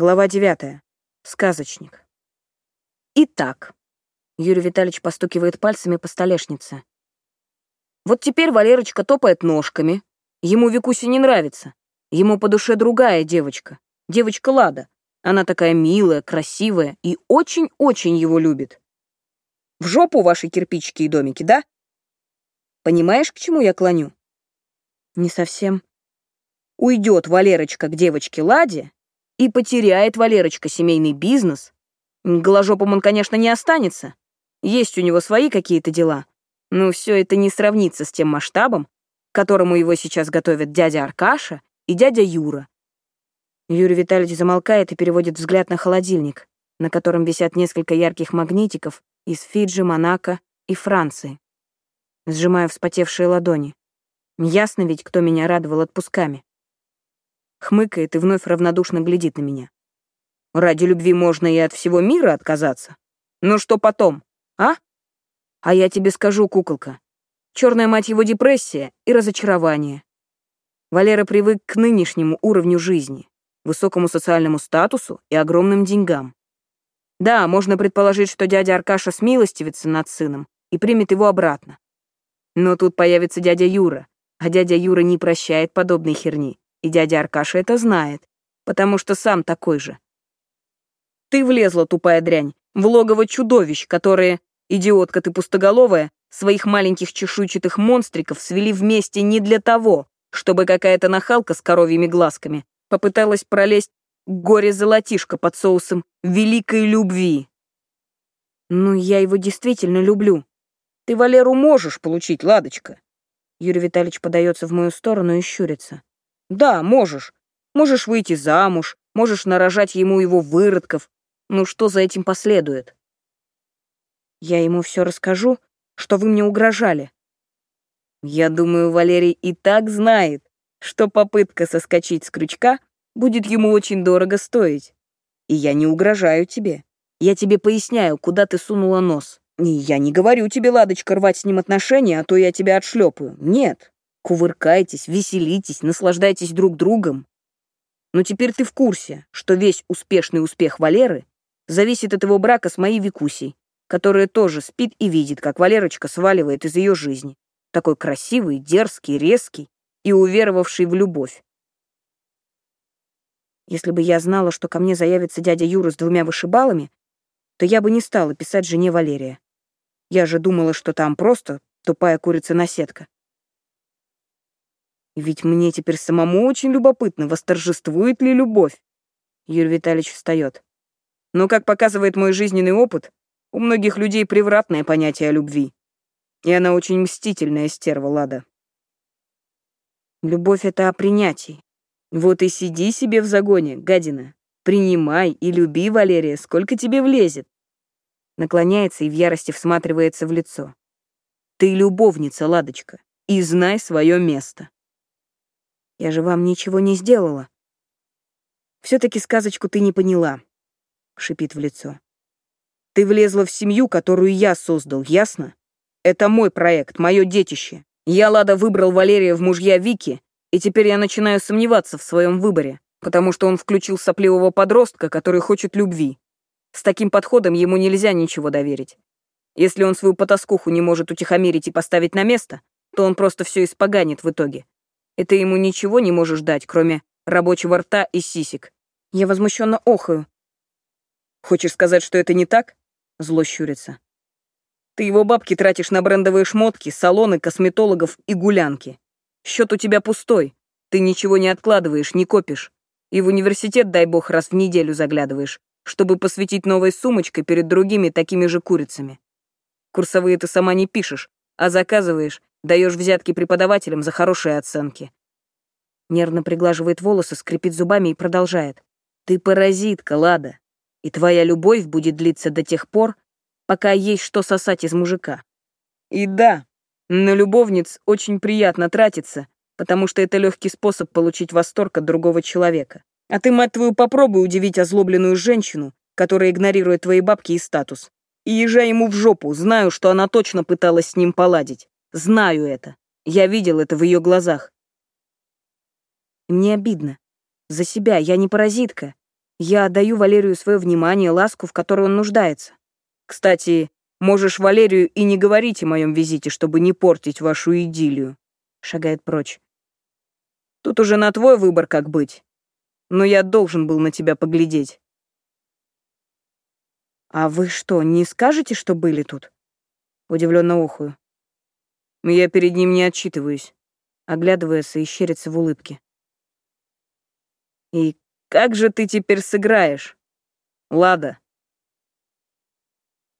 Глава девятая. Сказочник. Итак, Юрий Витальевич постукивает пальцами по столешнице. Вот теперь Валерочка топает ножками. Ему Викуси не нравится. Ему по душе другая девочка. Девочка Лада. Она такая милая, красивая и очень-очень его любит. В жопу ваши кирпичики и домики, да? Понимаешь, к чему я клоню? Не совсем. Уйдет Валерочка к девочке Ладе, и потеряет Валерочка семейный бизнес. Голожопом он, конечно, не останется. Есть у него свои какие-то дела. Но все это не сравнится с тем масштабом, к которому его сейчас готовят дядя Аркаша и дядя Юра. Юрий Витальевич замолкает и переводит взгляд на холодильник, на котором висят несколько ярких магнитиков из Фиджи, Монако и Франции. Сжимаю вспотевшие ладони. Ясно ведь, кто меня радовал отпусками хмыкает и вновь равнодушно глядит на меня. Ради любви можно и от всего мира отказаться. Но что потом, а? А я тебе скажу, куколка, черная мать его депрессия и разочарование. Валера привык к нынешнему уровню жизни, высокому социальному статусу и огромным деньгам. Да, можно предположить, что дядя Аркаша смилостивится над сыном и примет его обратно. Но тут появится дядя Юра, а дядя Юра не прощает подобной херни. И дядя Аркаша это знает, потому что сам такой же. Ты влезла, тупая дрянь, в логово чудовищ, которые, идиотка ты пустоголовая, своих маленьких чешуйчатых монстриков свели вместе не для того, чтобы какая-то нахалка с коровьими глазками попыталась пролезть горе-золотишко под соусом великой любви. Ну, я его действительно люблю. Ты Валеру можешь получить, Ладочка. Юрий Витальевич подается в мою сторону и щурится. Да, можешь. Можешь выйти замуж, можешь нарожать ему его выродков. Ну что за этим последует? Я ему все расскажу, что вы мне угрожали. Я думаю, Валерий и так знает, что попытка соскочить с крючка будет ему очень дорого стоить. И я не угрожаю тебе. Я тебе поясняю, куда ты сунула нос. И я не говорю тебе, Ладочка, рвать с ним отношения, а то я тебя отшлепаю. Нет. Кувыркайтесь, веселитесь, наслаждайтесь друг другом. Но теперь ты в курсе, что весь успешный успех Валеры зависит от его брака с моей Викусей, которая тоже спит и видит, как Валерочка сваливает из ее жизни. Такой красивый, дерзкий, резкий и уверовавший в любовь. Если бы я знала, что ко мне заявится дядя Юра с двумя вышибалами, то я бы не стала писать жене Валерия. Я же думала, что там просто тупая курица-наседка. Ведь мне теперь самому очень любопытно, восторжествует ли любовь. Юрий Витальевич встает. Но, как показывает мой жизненный опыт, у многих людей превратное понятие о любви. И она очень мстительная стерва, Лада. Любовь — это о принятии. Вот и сиди себе в загоне, гадина. Принимай и люби, Валерия, сколько тебе влезет. Наклоняется и в ярости всматривается в лицо. Ты любовница, Ладочка, и знай свое место. Я же вам ничего не сделала. Все-таки сказочку ты не поняла, шипит в лицо. Ты влезла в семью, которую я создал, ясно? Это мой проект, мое детище. Я, Лада, выбрал Валерия в мужья Вики, и теперь я начинаю сомневаться в своем выборе, потому что он включил сопливого подростка, который хочет любви. С таким подходом ему нельзя ничего доверить. Если он свою потаскуху не может утихомирить и поставить на место, то он просто все испоганит в итоге и ты ему ничего не можешь дать, кроме рабочего рта и сисек. Я возмущенно охаю. Хочешь сказать, что это не так? Зло щурится. Ты его бабки тратишь на брендовые шмотки, салоны, косметологов и гулянки. Счет у тебя пустой. Ты ничего не откладываешь, не копишь. И в университет, дай бог, раз в неделю заглядываешь, чтобы посвятить новой сумочкой перед другими такими же курицами. Курсовые ты сама не пишешь, а заказываешь Даешь взятки преподавателям за хорошие оценки. Нервно приглаживает волосы, скрипит зубами и продолжает. Ты паразитка, Лада, и твоя любовь будет длиться до тех пор, пока есть что сосать из мужика. И да, на любовниц очень приятно тратиться, потому что это легкий способ получить восторг от другого человека. А ты, мать твою, попробуй удивить озлобленную женщину, которая игнорирует твои бабки и статус. И езжай ему в жопу, знаю, что она точно пыталась с ним поладить. Знаю это. Я видел это в ее глазах. мне обидно. За себя, я не паразитка. Я отдаю Валерию свое внимание, ласку, в которой он нуждается. Кстати, можешь Валерию и не говорить о моем визите, чтобы не портить вашу идиллию. Шагает прочь. Тут уже на твой выбор, как быть. Но я должен был на тебя поглядеть. А вы что, не скажете, что были тут? Удивленно охую. Я перед ним не отчитываюсь. Оглядывается и щерится в улыбке. И как же ты теперь сыграешь? Лада,